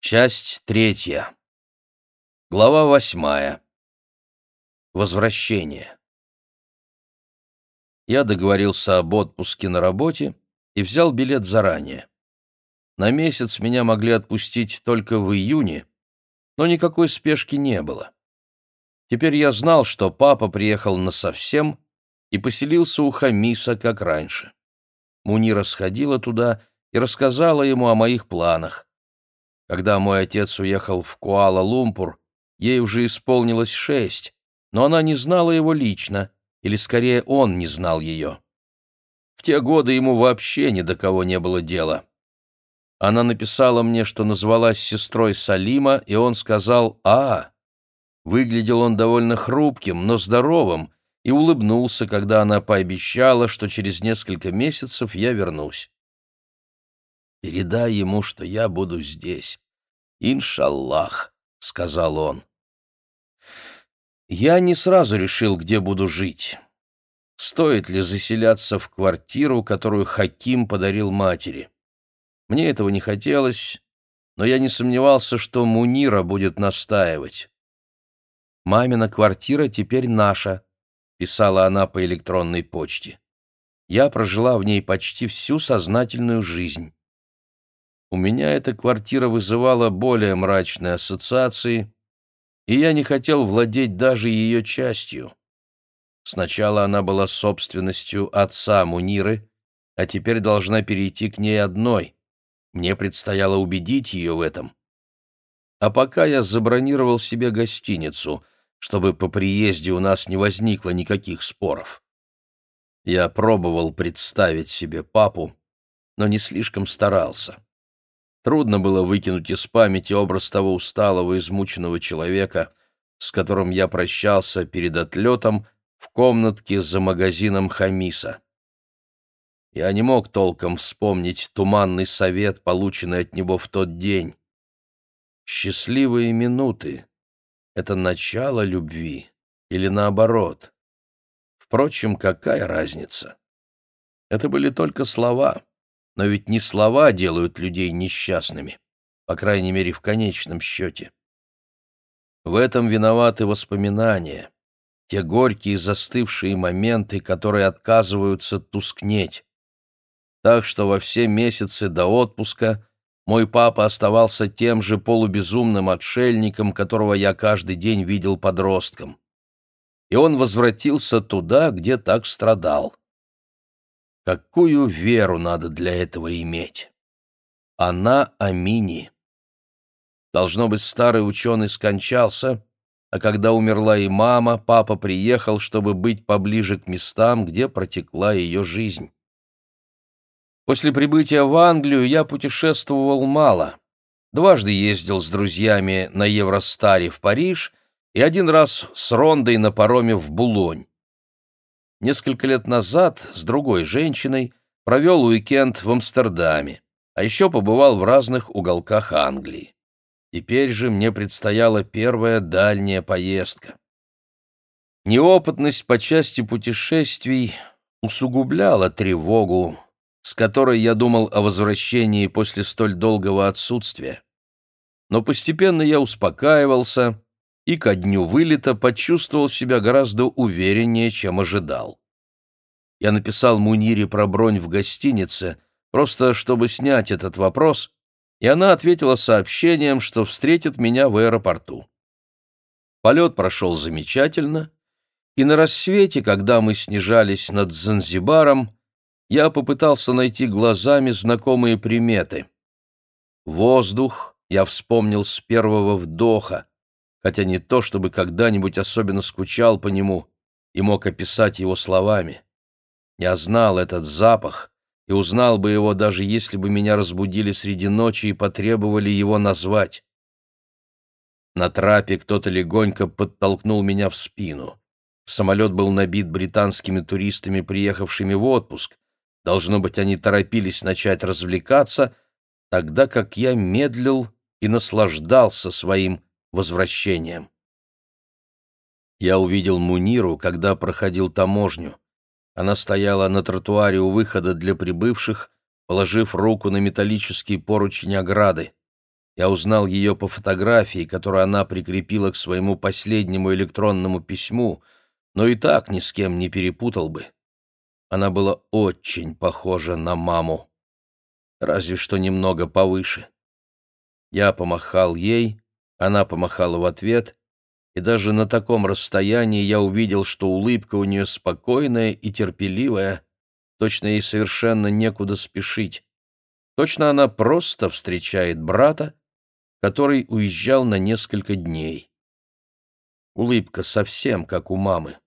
Часть третья. Глава восьмая. Возвращение. Я договорился об отпуске на работе и взял билет заранее. На месяц меня могли отпустить только в июне, но никакой спешки не было. Теперь я знал, что папа приехал насовсем и поселился у Хамиса, как раньше. Мунира сходила туда и рассказала ему о моих планах. Когда мой отец уехал в Куала-Лумпур, ей уже исполнилось шесть, но она не знала его лично, или скорее он не знал ее. В те годы ему вообще ни до кого не было дела. Она написала мне, что назвалась сестрой Салима, и он сказал «А». Выглядел он довольно хрупким, но здоровым, и улыбнулся, когда она пообещала, что через несколько месяцев я вернусь. «Передай ему, что я буду здесь. Иншаллах», — сказал он. Я не сразу решил, где буду жить. Стоит ли заселяться в квартиру, которую Хаким подарил матери? Мне этого не хотелось, но я не сомневался, что Мунира будет настаивать. «Мамина квартира теперь наша», — писала она по электронной почте. «Я прожила в ней почти всю сознательную жизнь. У меня эта квартира вызывала более мрачные ассоциации, и я не хотел владеть даже ее частью. Сначала она была собственностью отца Муниры, а теперь должна перейти к ней одной. Мне предстояло убедить ее в этом. А пока я забронировал себе гостиницу, чтобы по приезде у нас не возникло никаких споров. Я пробовал представить себе папу, но не слишком старался. Трудно было выкинуть из памяти образ того усталого, измученного человека, с которым я прощался перед отлетом в комнатке за магазином Хамиса. Я не мог толком вспомнить туманный совет, полученный от него в тот день. Счастливые минуты — это начало любви или наоборот. Впрочем, какая разница? Это были только слова. Но ведь не слова делают людей несчастными, по крайней мере, в конечном счете. В этом виноваты воспоминания, те горькие застывшие моменты, которые отказываются тускнеть. Так что во все месяцы до отпуска мой папа оставался тем же полубезумным отшельником, которого я каждый день видел подростком. И он возвратился туда, где так страдал. Какую веру надо для этого иметь? Она Амини. Должно быть, старый ученый скончался, а когда умерла и мама, папа приехал, чтобы быть поближе к местам, где протекла ее жизнь. После прибытия в Англию я путешествовал мало. Дважды ездил с друзьями на Евростаре в Париж и один раз с Рондой на пароме в Булонь. Несколько лет назад с другой женщиной провел уикенд в Амстердаме, а еще побывал в разных уголках Англии. Теперь же мне предстояла первая дальняя поездка. Неопытность по части путешествий усугубляла тревогу, с которой я думал о возвращении после столь долгого отсутствия. Но постепенно я успокаивался и ко дню вылета почувствовал себя гораздо увереннее, чем ожидал. Я написал Мунире про бронь в гостинице, просто чтобы снять этот вопрос, и она ответила сообщением, что встретит меня в аэропорту. Полет прошел замечательно, и на рассвете, когда мы снижались над Занзибаром, я попытался найти глазами знакомые приметы. Воздух я вспомнил с первого вдоха, хотя не то, чтобы когда-нибудь особенно скучал по нему и мог описать его словами. Я знал этот запах и узнал бы его, даже если бы меня разбудили среди ночи и потребовали его назвать. На трапе кто-то легонько подтолкнул меня в спину. Самолет был набит британскими туристами, приехавшими в отпуск. Должно быть, они торопились начать развлекаться, тогда как я медлил и наслаждался своим возвращением. Я увидел Муниру, когда проходил таможню. Она стояла на тротуаре у выхода для прибывших, положив руку на металлический поручень ограды. Я узнал ее по фотографии, которую она прикрепила к своему последнему электронному письму, но и так ни с кем не перепутал бы. Она была очень похожа на маму, разве что немного повыше. Я помахал ей, она помахала в ответ, и даже на таком расстоянии я увидел, что улыбка у нее спокойная и терпеливая, точно ей совершенно некуда спешить. Точно она просто встречает брата, который уезжал на несколько дней. Улыбка совсем как у мамы.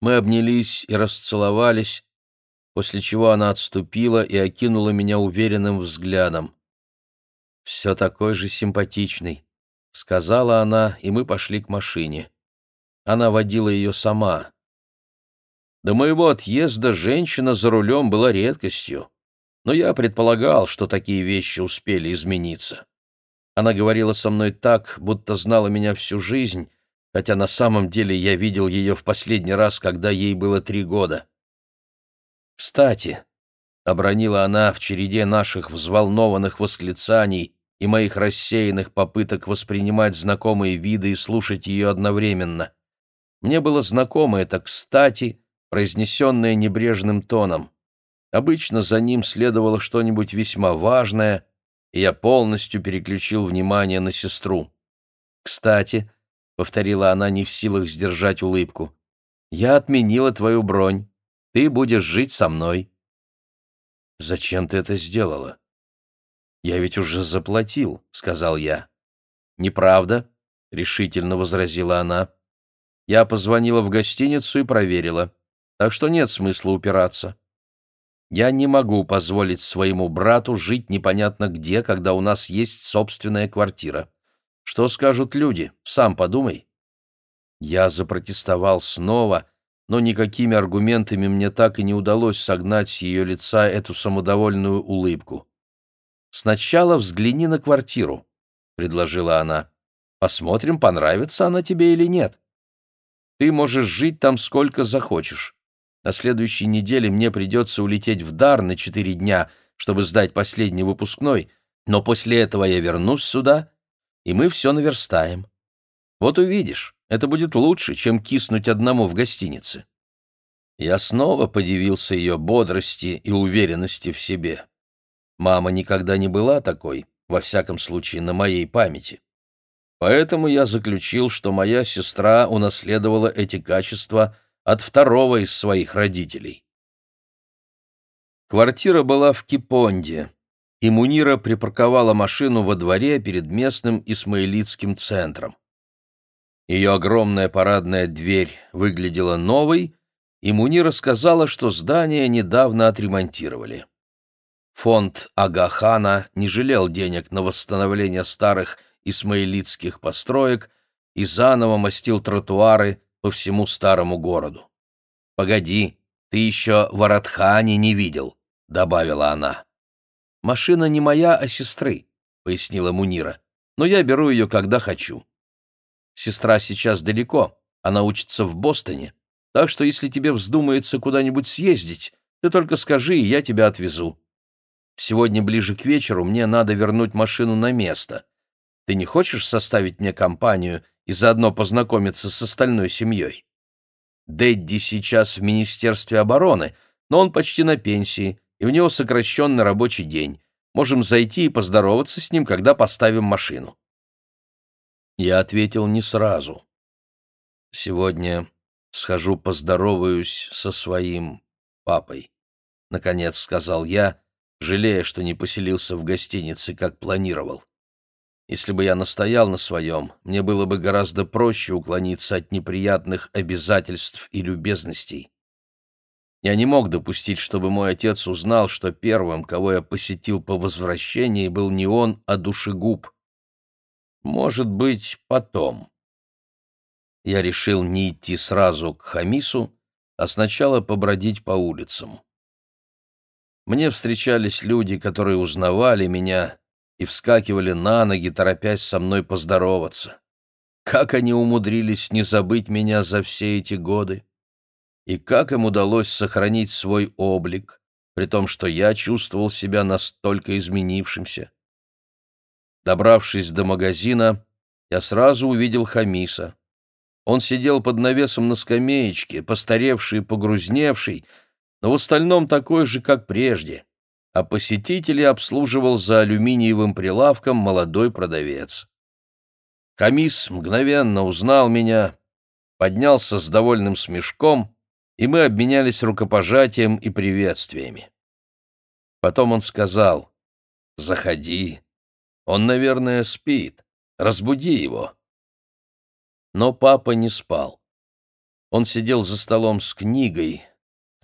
Мы обнялись и расцеловались, после чего она отступила и окинула меня уверенным взглядом. «Все такой же симпатичный», — сказала она, и мы пошли к машине. Она водила ее сама. До моего отъезда женщина за рулем была редкостью, но я предполагал, что такие вещи успели измениться. Она говорила со мной так, будто знала меня всю жизнь, хотя на самом деле я видел ее в последний раз, когда ей было три года. «Кстати», — обронила она в череде наших взволнованных восклицаний и моих рассеянных попыток воспринимать знакомые виды и слушать ее одновременно. Мне было знакомо это «кстати», произнесенное небрежным тоном. Обычно за ним следовало что-нибудь весьма важное, и я полностью переключил внимание на сестру. «Кстати», — повторила она, не в силах сдержать улыбку. «Я отменила твою бронь. Ты будешь жить со мной». «Зачем ты это сделала?» «Я ведь уже заплатил», — сказал я. «Неправда», — решительно возразила она. «Я позвонила в гостиницу и проверила, так что нет смысла упираться. Я не могу позволить своему брату жить непонятно где, когда у нас есть собственная квартира. Что скажут люди? Сам подумай. Я запротестовал снова, но никакими аргументами мне так и не удалось согнать с ее лица эту самодовольную улыбку. «Сначала взгляни на квартиру», — предложила она. «Посмотрим, понравится она тебе или нет. Ты можешь жить там сколько захочешь. На следующей неделе мне придется улететь в Дар на четыре дня, чтобы сдать последний выпускной, но после этого я вернусь сюда и мы все наверстаем. Вот увидишь, это будет лучше, чем киснуть одному в гостинице». Я снова подивился ее бодрости и уверенности в себе. Мама никогда не была такой, во всяком случае, на моей памяти. Поэтому я заключил, что моя сестра унаследовала эти качества от второго из своих родителей. Квартира была в Кипонде, и Мунира припарковала машину во дворе перед местным Исмаилитским центром. Ее огромная парадная дверь выглядела новой, и Мунира сказала, что здание недавно отремонтировали. Фонд Агахана не жалел денег на восстановление старых исмаилитских построек и заново мастил тротуары по всему старому городу. «Погоди, ты еще в Аратхане не видел», — добавила она. «Машина не моя, а сестры», — пояснила Мунира. «Но я беру ее, когда хочу. Сестра сейчас далеко, она учится в Бостоне, так что если тебе вздумается куда-нибудь съездить, ты только скажи, и я тебя отвезу. Сегодня ближе к вечеру мне надо вернуть машину на место. Ты не хочешь составить мне компанию и заодно познакомиться с остальной семьей? Дэдди сейчас в Министерстве обороны, но он почти на пенсии, и у него сокращенный рабочий день. Можем зайти и поздороваться с ним, когда поставим машину». Я ответил не сразу. «Сегодня схожу поздороваюсь со своим папой», — наконец сказал я, жалея, что не поселился в гостинице, как планировал. Если бы я настоял на своем, мне было бы гораздо проще уклониться от неприятных обязательств и любезностей. Я не мог допустить, чтобы мой отец узнал, что первым, кого я посетил по возвращении, был не он, а душегуб. Может быть, потом. Я решил не идти сразу к Хамису, а сначала побродить по улицам. Мне встречались люди, которые узнавали меня и вскакивали на ноги, торопясь со мной поздороваться. Как они умудрились не забыть меня за все эти годы? и как им удалось сохранить свой облик, при том, что я чувствовал себя настолько изменившимся. Добравшись до магазина, я сразу увидел Хамиса. Он сидел под навесом на скамеечке, постаревший и погрузневший, но в остальном такой же, как прежде, а посетителей обслуживал за алюминиевым прилавком молодой продавец. Хамис мгновенно узнал меня, поднялся с довольным смешком, и мы обменялись рукопожатием и приветствиями. Потом он сказал «Заходи, он, наверное, спит, разбуди его». Но папа не спал. Он сидел за столом с книгой,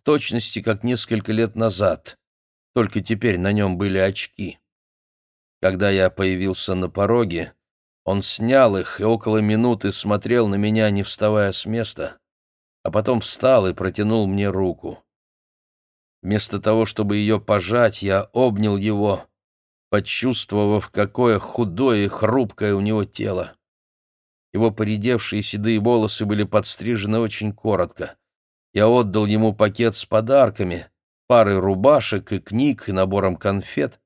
в точности, как несколько лет назад, только теперь на нем были очки. Когда я появился на пороге, он снял их и около минуты смотрел на меня, не вставая с места, а потом встал и протянул мне руку. Вместо того, чтобы ее пожать, я обнял его, почувствовав, какое худое и хрупкое у него тело. Его поредевшие седые волосы были подстрижены очень коротко. Я отдал ему пакет с подарками, парой рубашек и книг и набором конфет.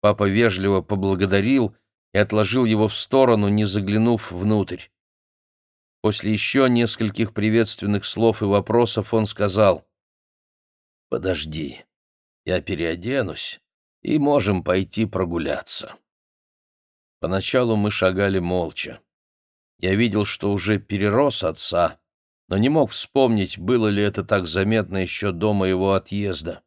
Папа вежливо поблагодарил и отложил его в сторону, не заглянув внутрь. После еще нескольких приветственных слов и вопросов он сказал, «Подожди, я переоденусь, и можем пойти прогуляться». Поначалу мы шагали молча. Я видел, что уже перерос отца, но не мог вспомнить, было ли это так заметно еще до моего отъезда.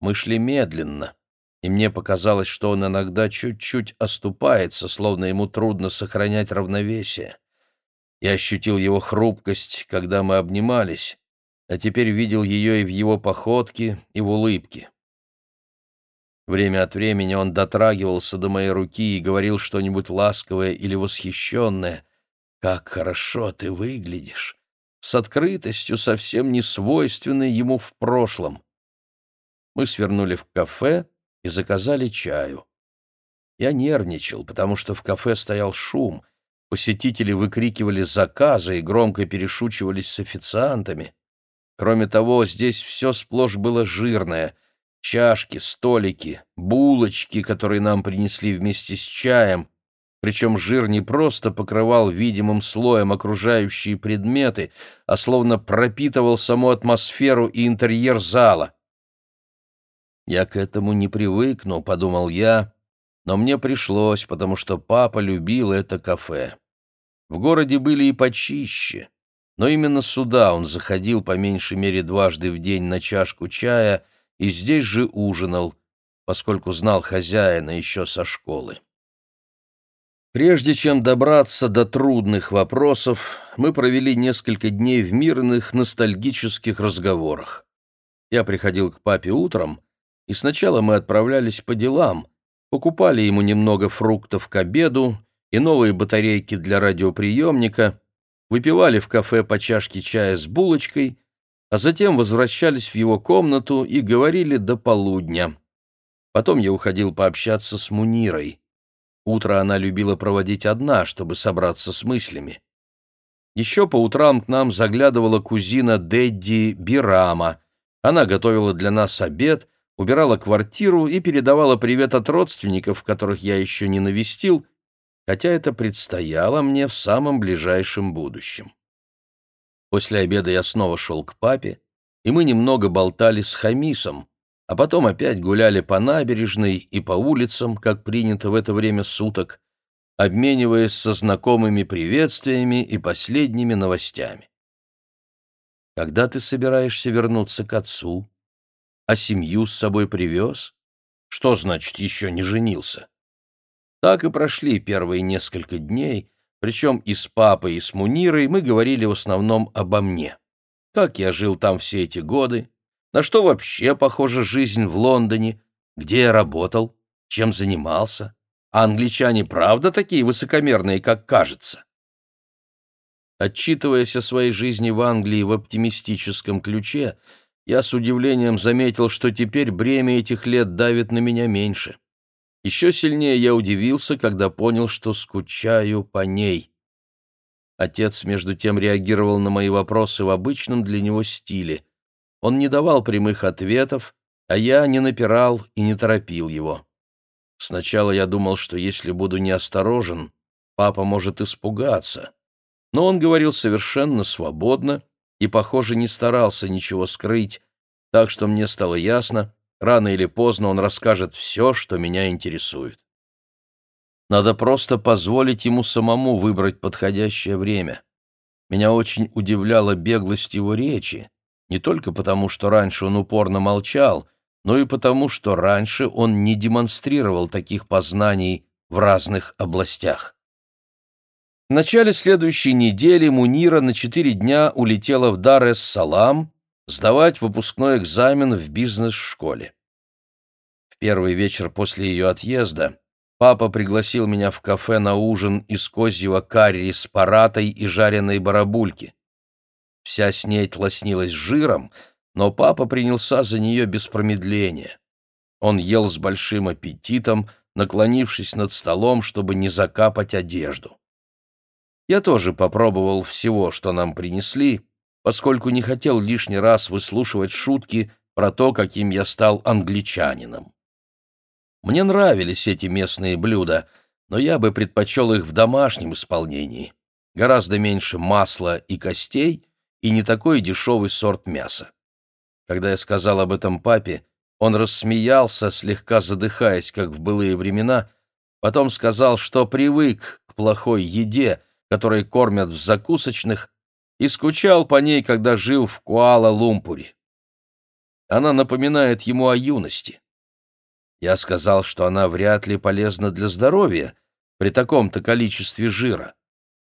Мы шли медленно, и мне показалось, что он иногда чуть-чуть оступается, словно ему трудно сохранять равновесие. Я ощутил его хрупкость, когда мы обнимались, а теперь видел ее и в его походке, и в улыбке. Время от времени он дотрагивался до моей руки и говорил что-нибудь ласковое или восхищенное, как хорошо ты выглядишь! С открытостью, совсем не свойственной ему в прошлом. Мы свернули в кафе и заказали чаю. Я нервничал, потому что в кафе стоял шум. Посетители выкрикивали заказы и громко перешучивались с официантами. Кроме того, здесь все сплошь было жирное. Чашки, столики, булочки, которые нам принесли вместе с чаем, причем жир не просто покрывал видимым слоем окружающие предметы, а словно пропитывал саму атмосферу и интерьер зала. «Я к этому не привыкну», — подумал я, но мне пришлось, потому что папа любил это кафе. В городе были и почище, но именно сюда он заходил по меньшей мере дважды в день на чашку чая и здесь же ужинал, поскольку знал хозяина еще со школы. Прежде чем добраться до трудных вопросов, мы провели несколько дней в мирных, ностальгических разговорах. Я приходил к папе утром, и сначала мы отправлялись по делам, покупали ему немного фруктов к обеду и новые батарейки для радиоприемника, выпивали в кафе по чашке чая с булочкой, а затем возвращались в его комнату и говорили до полудня. Потом я уходил пообщаться с Мунирой. Утро она любила проводить одна, чтобы собраться с мыслями. Еще по утрам к нам заглядывала кузина Дэдди Бирама. Она готовила для нас обед, убирала квартиру и передавала привет от родственников, которых я еще не навестил, хотя это предстояло мне в самом ближайшем будущем. После обеда я снова шел к папе, и мы немного болтали с Хамисом, а потом опять гуляли по набережной и по улицам, как принято в это время суток, обмениваясь со знакомыми приветствиями и последними новостями. Когда ты собираешься вернуться к отцу? А семью с собой привез? Что значит еще не женился? Так и прошли первые несколько дней, причем и с папой, и с Мунирой мы говорили в основном обо мне. Как я жил там все эти годы, на что вообще похожа жизнь в Лондоне? Где я работал? Чем занимался? А англичане правда такие высокомерные, как кажется? Отчитываясь о своей жизни в Англии в оптимистическом ключе, я с удивлением заметил, что теперь бремя этих лет давит на меня меньше. Еще сильнее я удивился, когда понял, что скучаю по ней. Отец, между тем, реагировал на мои вопросы в обычном для него стиле. Он не давал прямых ответов, а я не напирал и не торопил его. Сначала я думал, что если буду неосторожен, папа может испугаться. Но он говорил совершенно свободно и, похоже, не старался ничего скрыть, так что мне стало ясно, рано или поздно он расскажет все, что меня интересует. Надо просто позволить ему самому выбрать подходящее время. Меня очень удивляла беглость его речи, не только потому, что раньше он упорно молчал, но и потому, что раньше он не демонстрировал таких познаний в разных областях. В начале следующей недели Мунира на четыре дня улетела в Дар-эс-Салам сдавать выпускной экзамен в бизнес-школе. В первый вечер после ее отъезда папа пригласил меня в кафе на ужин из козьего карри с паратой и жареной барабульки. Вся снеть лоснилась жиром, но папа принялся за нее без промедления. Он ел с большим аппетитом, наклонившись над столом, чтобы не закапать одежду. Я тоже попробовал всего, что нам принесли, поскольку не хотел лишний раз выслушивать шутки про то, каким я стал англичанином. Мне нравились эти местные блюда, но я бы предпочел их в домашнем исполнении. Гораздо меньше масла и костей и не такой дешевый сорт мяса. Когда я сказал об этом папе, он рассмеялся, слегка задыхаясь, как в былые времена, потом сказал, что привык к плохой еде, которой кормят в закусочных, и скучал по ней, когда жил в Куала-Лумпуре. Она напоминает ему о юности. Я сказал, что она вряд ли полезна для здоровья при таком-то количестве жира,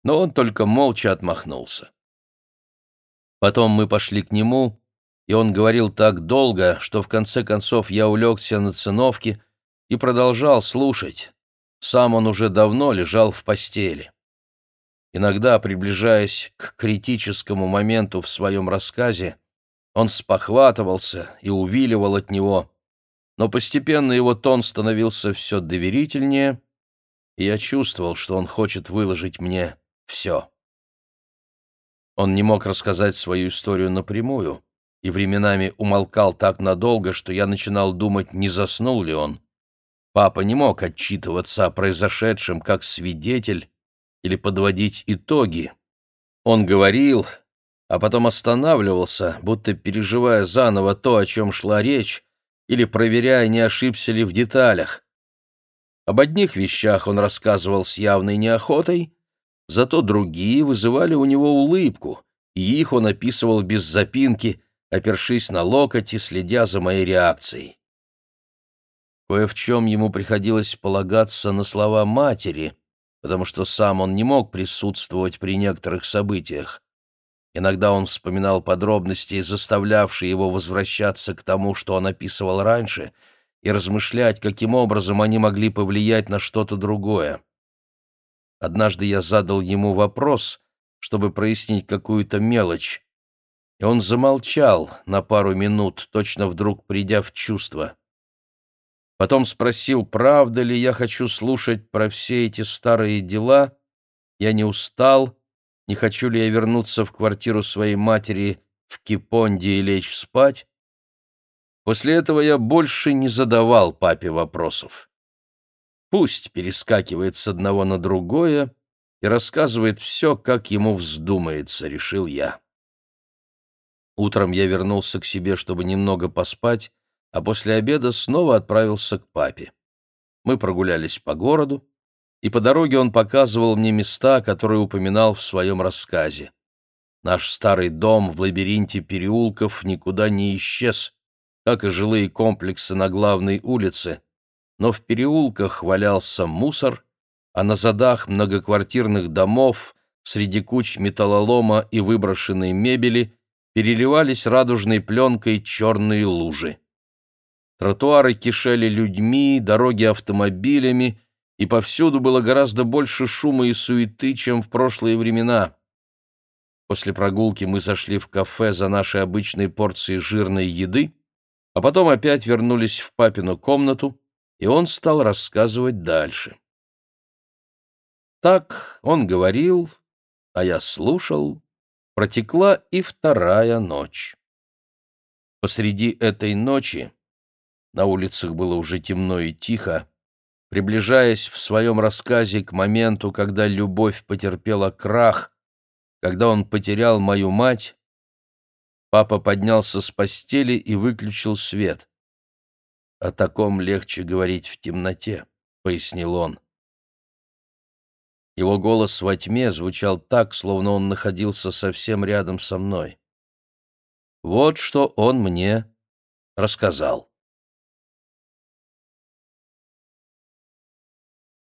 но он только молча отмахнулся. Потом мы пошли к нему, и он говорил так долго, что в конце концов я улегся на циновке и продолжал слушать. Сам он уже давно лежал в постели. Иногда, приближаясь к критическому моменту в своем рассказе, он спохватывался и увиливал от него, но постепенно его тон становился все доверительнее, и я чувствовал, что он хочет выложить мне все. Он не мог рассказать свою историю напрямую, и временами умолкал так надолго, что я начинал думать, не заснул ли он. Папа не мог отчитываться о произошедшем как свидетель, или подводить итоги. Он говорил, а потом останавливался, будто переживая заново то, о чем шла речь, или проверяя, не ошибся ли в деталях. Об одних вещах он рассказывал с явной неохотой, зато другие вызывали у него улыбку, и их он описывал без запинки, опершись на локоть и следя за моей реакцией. Кое в чем ему приходилось полагаться на слова матери, потому что сам он не мог присутствовать при некоторых событиях. Иногда он вспоминал подробности, заставлявшие его возвращаться к тому, что он описывал раньше, и размышлять, каким образом они могли повлиять на что-то другое. Однажды я задал ему вопрос, чтобы прояснить какую-то мелочь, и он замолчал на пару минут, точно вдруг придя в чувство. Потом спросил, правда ли я хочу слушать про все эти старые дела. Я не устал, не хочу ли я вернуться в квартиру своей матери в Кипонде и лечь спать. После этого я больше не задавал папе вопросов. Пусть перескакивает с одного на другое и рассказывает все, как ему вздумается, решил я. Утром я вернулся к себе, чтобы немного поспать, а после обеда снова отправился к папе. Мы прогулялись по городу, и по дороге он показывал мне места, которые упоминал в своем рассказе. Наш старый дом в лабиринте переулков никуда не исчез, как и жилые комплексы на главной улице, но в переулках валялся мусор, а на задах многоквартирных домов среди куч металлолома и выброшенной мебели переливались радужной пленкой черные лужи. Тротуары кишели людьми, дороги автомобилями, и повсюду было гораздо больше шума и суеты, чем в прошлые времена. После прогулки мы зашли в кафе за нашей обычной порцией жирной еды, а потом опять вернулись в папину комнату, и он стал рассказывать дальше. Так он говорил, а я слушал. Протекла и вторая ночь. Посреди этой ночи на улицах было уже темно и тихо. Приближаясь в своем рассказе к моменту, когда любовь потерпела крах, когда он потерял мою мать, папа поднялся с постели и выключил свет. «О таком легче говорить в темноте», — пояснил он. Его голос во тьме звучал так, словно он находился совсем рядом со мной. Вот что он мне рассказал.